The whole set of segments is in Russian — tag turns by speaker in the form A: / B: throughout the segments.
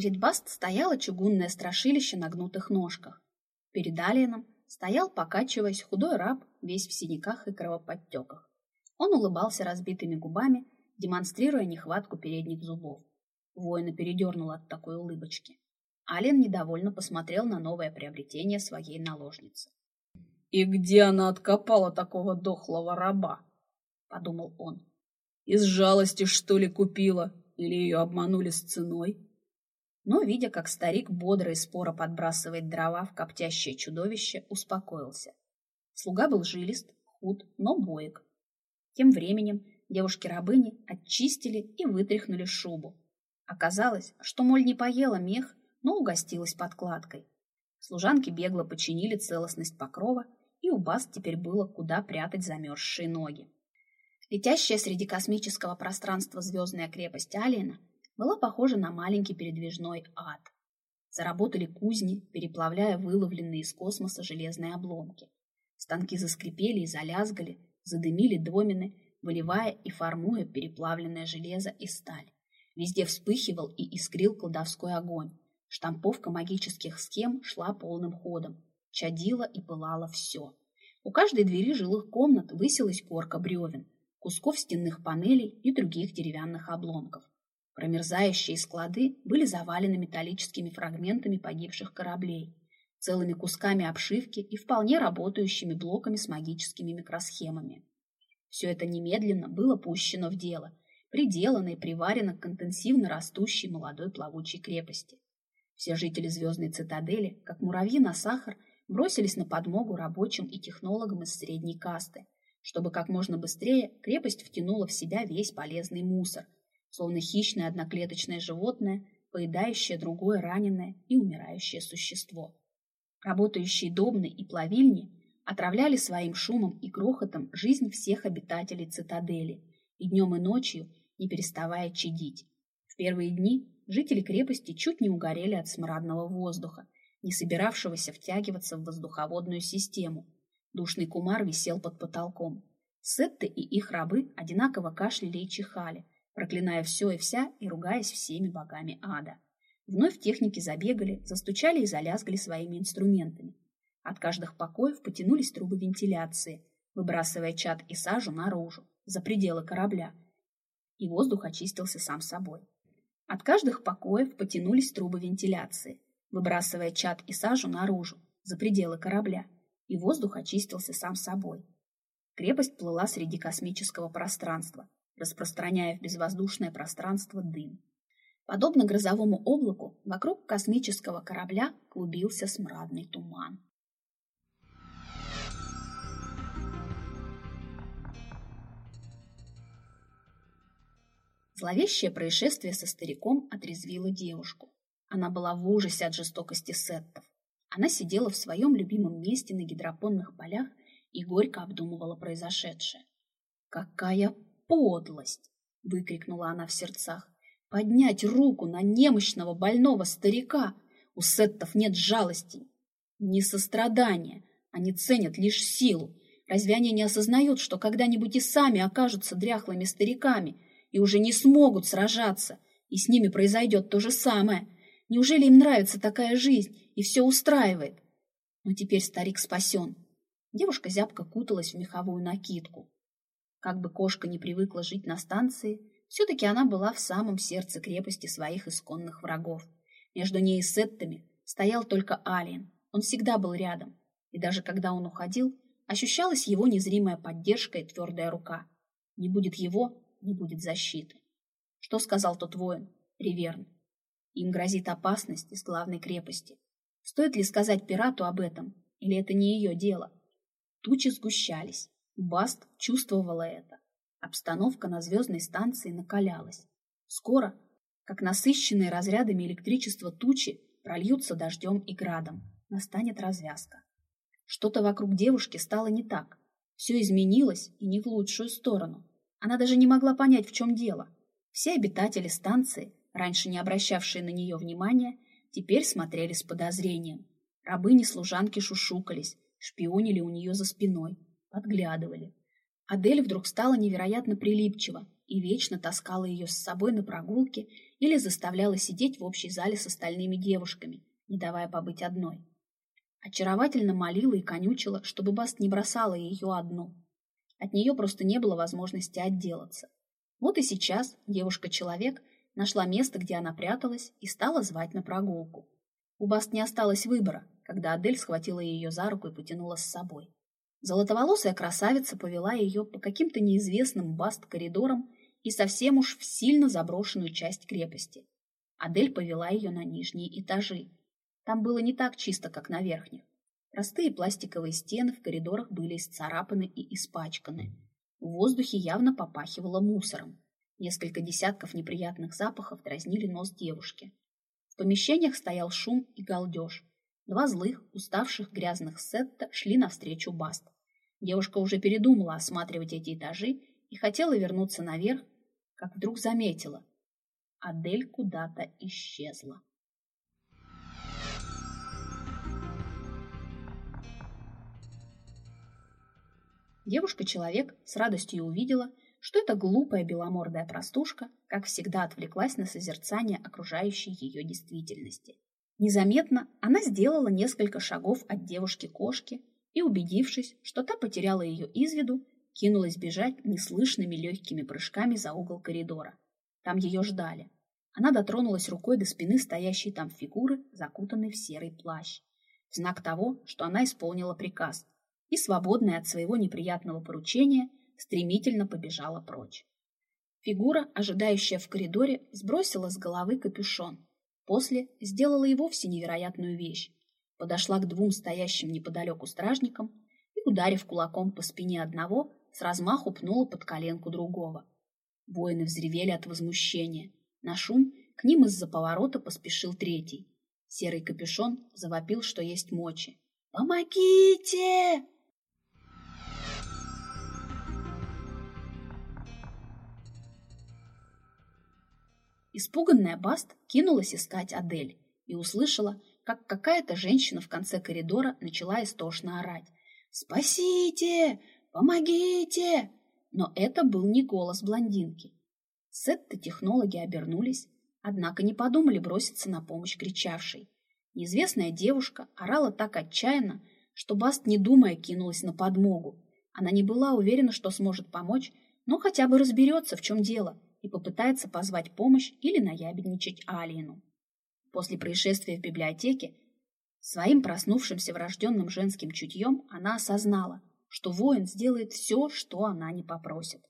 A: Перед Баст стояло чугунное страшилище на гнутых ножках. Перед Алиеном стоял, покачиваясь, худой раб, весь в синяках и кровоподтеках. Он улыбался разбитыми губами, демонстрируя нехватку передних зубов. Воина передернуло от такой улыбочки. Ален недовольно посмотрел на новое приобретение своей наложницы.
B: «И где она откопала такого дохлого раба?» — подумал он. «Из жалости, что ли, купила? Или ее обманули с ценой?»
A: Но, видя, как старик бодро и споро подбрасывает дрова в коптящее чудовище, успокоился. Слуга был жилист, худ, но боек. Тем временем девушки-рабыни очистили и вытряхнули шубу. Оказалось, что моль не поела мех, но угостилась подкладкой. Служанки бегло починили целостность покрова, и у Баст теперь было куда прятать замерзшие ноги. Летящая среди космического пространства звездная крепость Алиена была похожа на маленький передвижной ад. Заработали кузни, переплавляя выловленные из космоса железные обломки. Станки заскрипели и залязгали, задымили домины, выливая и формуя переплавленное железо и сталь. Везде вспыхивал и искрил колдовской огонь. Штамповка магических схем шла полным ходом. Чадило и пылало все. У каждой двери жилых комнат высилась корка бревен, кусков стенных панелей и других деревянных обломков. Промерзающие склады были завалены металлическими фрагментами погибших кораблей, целыми кусками обшивки и вполне работающими блоками с магическими микросхемами. Все это немедленно было пущено в дело, приделано и приварено к интенсивно растущей молодой плавучей крепости. Все жители звездной цитадели, как муравьи на сахар, бросились на подмогу рабочим и технологам из средней касты, чтобы как можно быстрее крепость втянула в себя весь полезный мусор – словно хищное одноклеточное животное, поедающее другое раненое и умирающее существо. Работающие домны и плавильни отравляли своим шумом и грохотом жизнь всех обитателей цитадели и днем и ночью не переставая чадить. В первые дни жители крепости чуть не угорели от смрадного воздуха, не собиравшегося втягиваться в воздуховодную систему. Душный кумар висел под потолком. Сетты и их рабы одинаково кашляли и чихали – проклиная все и вся и ругаясь всеми богами ада. Вновь техники забегали, застучали и залязгали своими инструментами. От каждых покоев потянулись трубы вентиляции, выбрасывая чад и сажу наружу, за пределы корабля. И воздух очистился сам собой. От каждых покоев потянулись трубы вентиляции, выбрасывая чад и сажу наружу, за пределы корабля. И воздух очистился сам собой. Крепость плыла среди космического пространства, распространяя в безвоздушное пространство дым. Подобно грозовому облаку, вокруг космического корабля клубился смрадный туман. Зловещее происшествие со стариком отрезвило девушку. Она была в ужасе от жестокости сеттов. Она сидела в своем любимом месте на гидропонных полях и горько обдумывала произошедшее. Какая подлость!» — выкрикнула она в сердцах. «Поднять руку на немощного больного старика! У сеттов нет жалости, ни сострадания. Они ценят лишь силу. Разве они не осознают, что когда-нибудь и сами окажутся дряхлыми стариками и уже не смогут сражаться, и с ними произойдет то же самое? Неужели им нравится такая жизнь и все устраивает? Но теперь старик спасен. Девушка зябко куталась в меховую накидку. Как бы кошка не привыкла жить на станции, все-таки она была в самом сердце крепости своих исконных врагов. Между ней и сеттами стоял только Алиен. Он всегда был рядом. И даже когда он уходил, ощущалась его незримая поддержка и твердая рука. Не будет его, не будет защиты. Что сказал тот воин? Риверн. Им грозит опасность из главной крепости. Стоит ли сказать пирату об этом, или это не ее дело? Тучи сгущались. Баст чувствовала это. Обстановка на звездной станции накалялась. Скоро, как насыщенные разрядами электричества тучи, прольются дождем и градом. Настанет развязка. Что-то вокруг девушки стало не так. Все изменилось и не в лучшую сторону. Она даже не могла понять, в чем дело. Все обитатели станции, раньше не обращавшие на нее внимания, теперь смотрели с подозрением. Рабыни-служанки шушукались, шпионили у нее за спиной подглядывали. Адель вдруг стала невероятно прилипчива. и вечно таскала ее с собой на прогулки или заставляла сидеть в общей зале с остальными девушками, не давая побыть одной. Очаровательно молила и конючила, чтобы Баст не бросала ее одну. От нее просто не было возможности отделаться. Вот и сейчас девушка-человек нашла место, где она пряталась, и стала звать на прогулку. У Баст не осталось выбора, когда Адель схватила ее за руку и потянула с собой. Золотоволосая красавица повела ее по каким-то неизвестным Баст-коридорам и совсем уж в сильно заброшенную часть крепости. Адель повела ее на нижние этажи. Там было не так чисто, как на верхних. Простые пластиковые стены в коридорах были исцарапаны и испачканы. В воздухе явно попахивало мусором. Несколько десятков неприятных запахов дразнили нос девушки. В помещениях стоял шум и галдеж. Два злых, уставших, грязных сетта шли навстречу Баст. Девушка уже передумала осматривать эти этажи и хотела вернуться наверх, как вдруг заметила. Адель куда-то исчезла. Девушка-человек с радостью увидела, что эта глупая беломордая простушка, как всегда, отвлеклась на созерцание окружающей ее действительности. Незаметно она сделала несколько шагов от девушки-кошки и, убедившись, что та потеряла ее из виду, кинулась бежать неслышными легкими прыжками за угол коридора. Там ее ждали. Она дотронулась рукой до спины стоящей там фигуры, закутанной в серый плащ, в знак того, что она исполнила приказ, и, свободная от своего неприятного поручения, стремительно побежала прочь. Фигура, ожидающая в коридоре, сбросила с головы капюшон. После сделала и вовсе невероятную вещь. Подошла к двум стоящим неподалеку стражникам и, ударив кулаком по спине одного, с размаху пнула под коленку другого. Воины взревели от возмущения. На шум к ним из-за поворота поспешил третий. Серый капюшон завопил, что есть мочи. «Помогите!» Испуганная Баст кинулась искать Адель и услышала, как какая-то женщина в конце коридора начала истошно орать. «Спасите! Помогите!» Но это был не голос блондинки. Сетты-технологи обернулись, однако не подумали броситься на помощь кричавшей. Неизвестная девушка орала так отчаянно, что Баст, не думая, кинулась на подмогу. Она не была уверена, что сможет помочь, но хотя бы разберется, в чем дело, и попытается позвать помощь или наябедничать Алину. После происшествия в библиотеке своим проснувшимся врожденным женским чутьем она осознала, что воин сделает все, что она не попросит.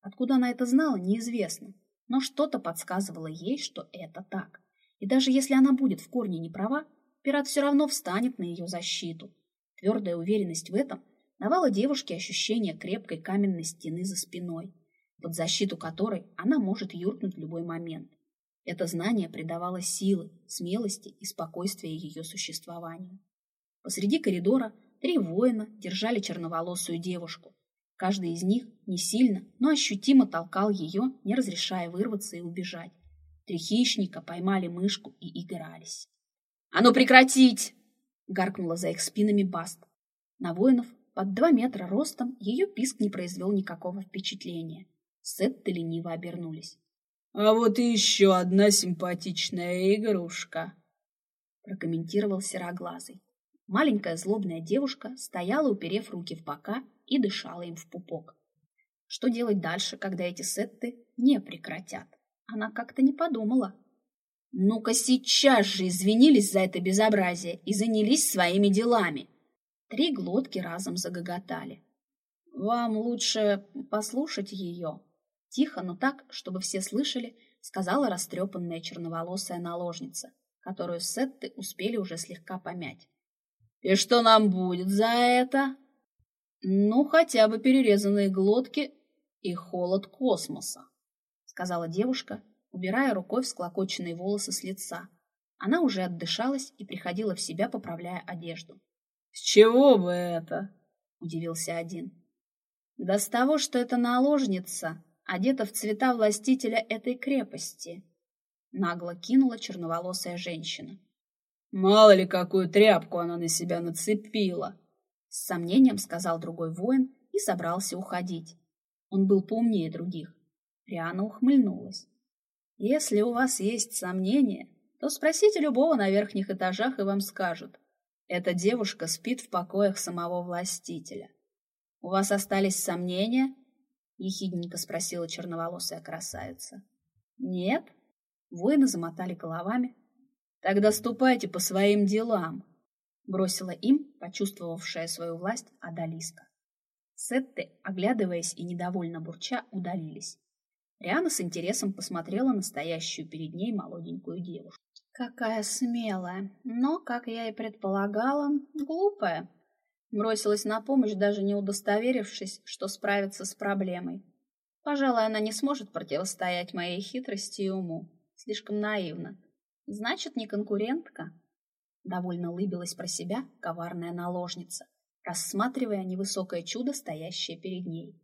A: Откуда она это знала, неизвестно, но что-то подсказывало ей, что это так. И даже если она будет в корне не права, пират все равно встанет на ее защиту. Твердая уверенность в этом давала девушке ощущение крепкой каменной стены за спиной – под защиту которой она может юркнуть в любой момент. Это знание придавало силы, смелости и спокойствия ее существованию. Посреди коридора три воина держали черноволосую девушку. Каждый из них не сильно, но ощутимо толкал ее, не разрешая вырваться и убежать. Три хищника поймали мышку и игрались. «А ну прекратить!» — гаркнула за их спинами Баст. На воинов под два метра ростом ее писк не произвел никакого впечатления. Сетты лениво обернулись.
B: «А вот и еще одна симпатичная игрушка», —
A: прокомментировал Сероглазый. Маленькая злобная девушка стояла, уперев руки в бока, и дышала им в пупок. Что делать дальше, когда эти сетты не прекратят? Она как-то не подумала. «Ну-ка сейчас же извинились за это безобразие и занялись своими делами!» Три глотки разом загоготали. «Вам лучше послушать ее», Тихо, но так, чтобы все слышали, сказала растрепанная черноволосая наложница, которую сетты успели уже слегка помять. «И что нам будет за это?» «Ну, хотя бы перерезанные глотки и холод космоса», сказала девушка, убирая рукой всклокоченные волосы с лица. Она уже отдышалась и приходила в себя, поправляя одежду.
B: «С чего бы это?» — удивился один.
A: «Да с того, что эта наложница одета в цвета властителя этой крепости. Нагло кинула черноволосая женщина.
B: Мало ли, какую тряпку она на себя нацепила.
A: С сомнением сказал другой воин и собрался уходить. Он был поумнее других. Риана ухмыльнулась. Если у вас есть сомнения, то спросите любого на верхних этажах, и вам скажут. Эта девушка спит в покоях самого властителя. У вас остались сомнения? Ехидненько спросила черноволосая красавица. Нет? Воины замотали головами. Тогда ступайте по своим делам, бросила им, почувствовавшая свою власть, Адалиска. Сетты, оглядываясь и недовольно бурча, удалились. Риана с интересом посмотрела на стоящую перед ней молоденькую девушку. Какая смелая, но, как я и предполагала, глупая. Бросилась на помощь, даже не удостоверившись, что справится с проблемой. Пожалуй, она не сможет противостоять моей хитрости и уму. Слишком наивно. Значит, не конкурентка. Довольно улыбилась про себя коварная наложница, рассматривая невысокое чудо, стоящее перед ней.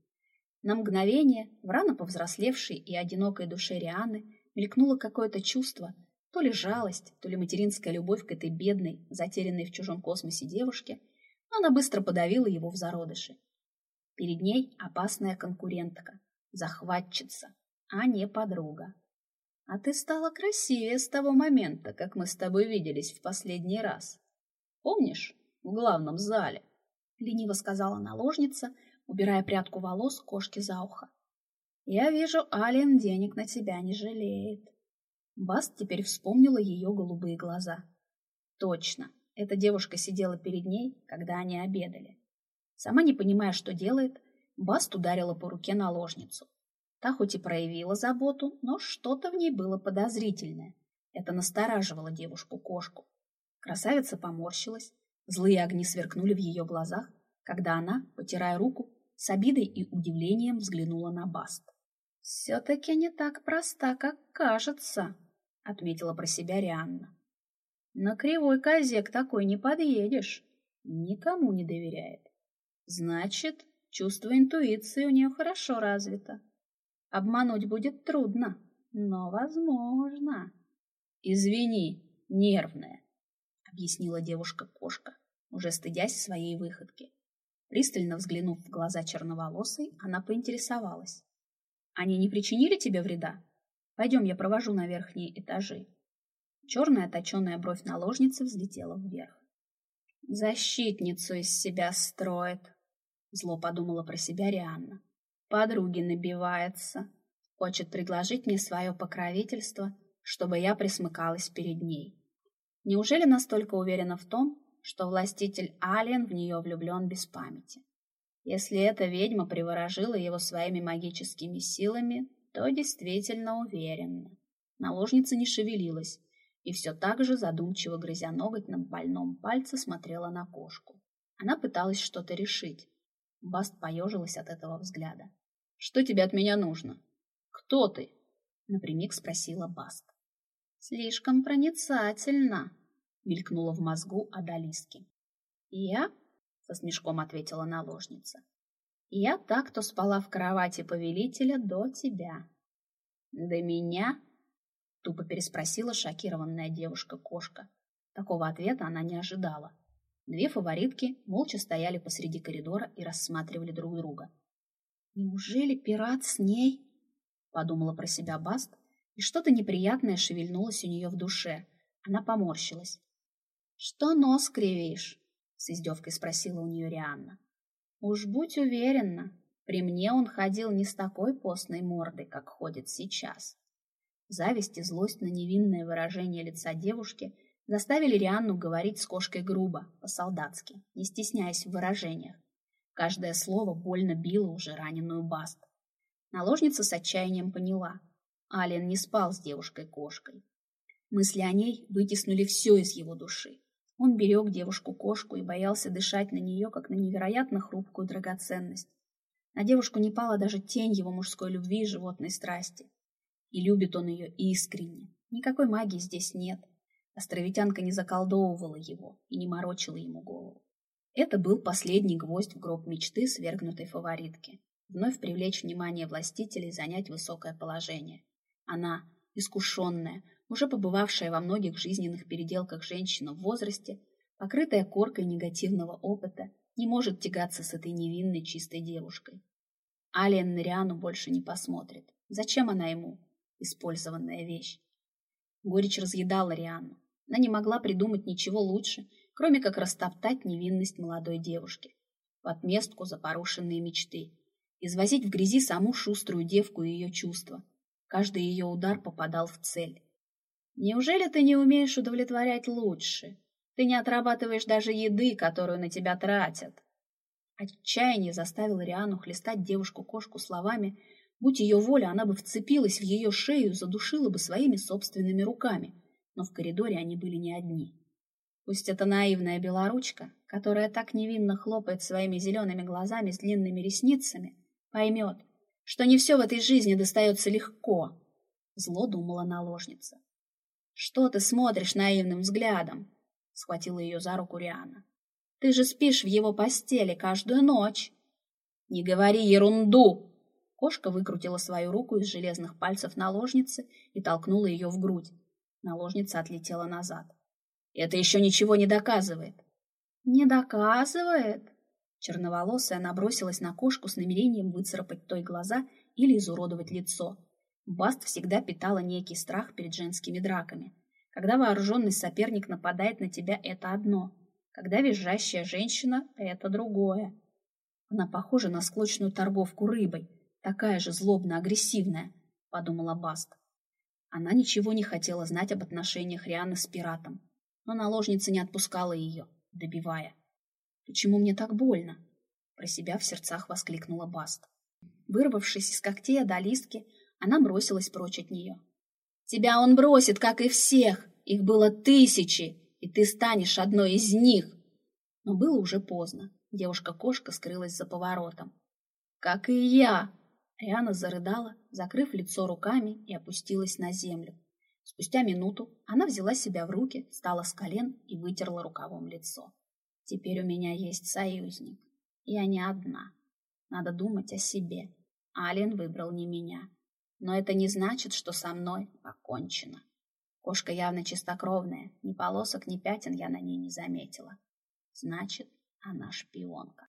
A: На мгновение в рано повзрослевшей и одинокой душе Рианы мелькнуло какое-то чувство, то ли жалость, то ли материнская любовь к этой бедной, затерянной в чужом космосе девушке, она быстро подавила его в зародыше. Перед ней опасная конкурентка, захватчица, а не подруга. А ты стала красивее с того момента, как мы с тобой виделись в последний раз. Помнишь, в главном зале? Лениво сказала наложница, убирая прядку волос кошки за ухо. «Я вижу, Ален денег на тебя не жалеет». Баст теперь вспомнила ее голубые глаза. Точно, эта девушка сидела перед ней, когда они обедали. Сама не понимая, что делает, Баст ударила по руке наложницу. Та хоть и проявила заботу, но что-то в ней было подозрительное. Это настораживало девушку-кошку. Красавица поморщилась, злые огни сверкнули в ее глазах, когда она, потирая руку, с обидой и удивлением взглянула на Баст. «Все-таки не так проста, как кажется», — отметила про себя Рианна. «На кривой козе к такой не подъедешь. Никому не доверяет. Значит, чувство интуиции у нее хорошо развито. Обмануть будет трудно, но возможно». «Извини, нервная», — объяснила девушка-кошка, уже стыдясь своей выходки. Пристально взглянув в глаза черноволосой, она поинтересовалась. «Они не причинили тебе вреда? Пойдем, я провожу на верхние этажи». Черная точеная бровь наложницы взлетела вверх. «Защитницу из себя строит», — зло подумала про себя Рианна. «Подруги набивается. Хочет предложить мне свое покровительство, чтобы я присмыкалась перед ней. Неужели настолько уверена в том, что властитель Алиен в нее влюблен без памяти. Если эта ведьма приворожила его своими магическими силами, то действительно уверенно. Наложница не шевелилась и все так же, задумчиво грызя ноготь на больном пальце, смотрела на кошку. Она пыталась что-то решить. Баст поежилась от этого взгляда. «Что тебе от меня нужно? Кто ты?» — напрямик спросила Баст. «Слишком проницательно», мелькнуло в мозгу Адалиски. «Я?» — со смешком ответила наложница. «Я так, кто спала в кровати повелителя до тебя». «До меня?» — тупо переспросила шокированная девушка-кошка. Такого ответа она не ожидала. Две фаворитки молча стояли посреди коридора и рассматривали друг друга. «Неужели пират с ней?» — подумала про себя Баст, и что-то неприятное шевельнулось у нее в душе. Она поморщилась. «Что нос кривишь?» — с издевкой спросила у нее Рианна. «Уж будь уверена, при мне он ходил не с такой постной мордой, как ходит сейчас». Зависть и злость на невинное выражение лица девушки заставили Рианну говорить с кошкой грубо, по-солдатски, не стесняясь в выражениях. Каждое слово больно било уже раненую Баст. Наложница с отчаянием поняла. Ален не спал с девушкой-кошкой. Мысли о ней вытеснули все из его души. Он берег девушку-кошку и боялся дышать на нее, как на невероятно хрупкую драгоценность. На девушку не пала даже тень его мужской любви и животной страсти. И любит он ее искренне. Никакой магии здесь нет. Островитянка не заколдовывала его и не морочила ему голову. Это был последний гвоздь в гроб мечты свергнутой фаворитки. Вновь привлечь внимание властителей занять высокое положение. Она, искушенная, уже побывавшая во многих жизненных переделках женщина в возрасте, покрытая коркой негативного опыта, не может тягаться с этой невинной чистой девушкой. Алиен на Риану больше не посмотрит, Зачем она ему? Использованная вещь. Горечь разъедала Рианну. Она не могла придумать ничего лучше, кроме как растоптать невинность молодой девушки. В отместку за порушенные мечты. Извозить в грязи саму шуструю девку и ее чувства. Каждый ее удар попадал в цель. Неужели ты не умеешь удовлетворять лучше? Ты не отрабатываешь даже еды, которую на тебя тратят. Отчаяние заставило Риану хлестать девушку-кошку словами, будь ее воля, она бы вцепилась в ее шею, задушила бы своими собственными руками. Но в коридоре они были не одни. Пусть эта наивная белоручка, которая так невинно хлопает своими зелеными глазами с длинными ресницами, поймет, что не все в этой жизни достается легко. Зло думала наложница. «Что ты смотришь наивным взглядом?» — схватила ее за руку Риана. «Ты же спишь в его постели каждую ночь!» «Не говори ерунду!» Кошка выкрутила свою руку из железных пальцев наложницы и толкнула ее в грудь. Наложница отлетела назад. «Это еще ничего не доказывает!» «Не доказывает?» Черноволосая набросилась на кошку с намерением выцарапать той глаза или изуродовать лицо. Баст всегда питала некий страх перед женскими драками. Когда вооруженный соперник нападает на тебя, это одно. Когда визжащая женщина — это другое. Она похожа на склочную торговку рыбой, такая же злобно-агрессивная, — подумала Баст. Она ничего не хотела знать об отношениях Рианы с пиратом, но наложница не отпускала ее, добивая. «Почему мне так больно?» Про себя в сердцах воскликнула Баст. Вырвавшись из когтей одолистки, она бросилась прочь от нее. «Тебя он бросит, как и всех! Их было тысячи, и ты станешь одной из них!» Но было уже поздно. Девушка-кошка скрылась за поворотом. «Как и я!» Риана зарыдала, закрыв лицо руками и опустилась на землю. Спустя минуту она взяла себя в руки, встала с колен и вытерла рукавом лицо. Теперь у меня есть союзник. Я не одна. Надо думать о себе. Ален выбрал не меня. Но это не значит, что со мной покончено. Кошка явно чистокровная. Ни полосок, ни пятен я на ней не заметила. Значит, она шпионка.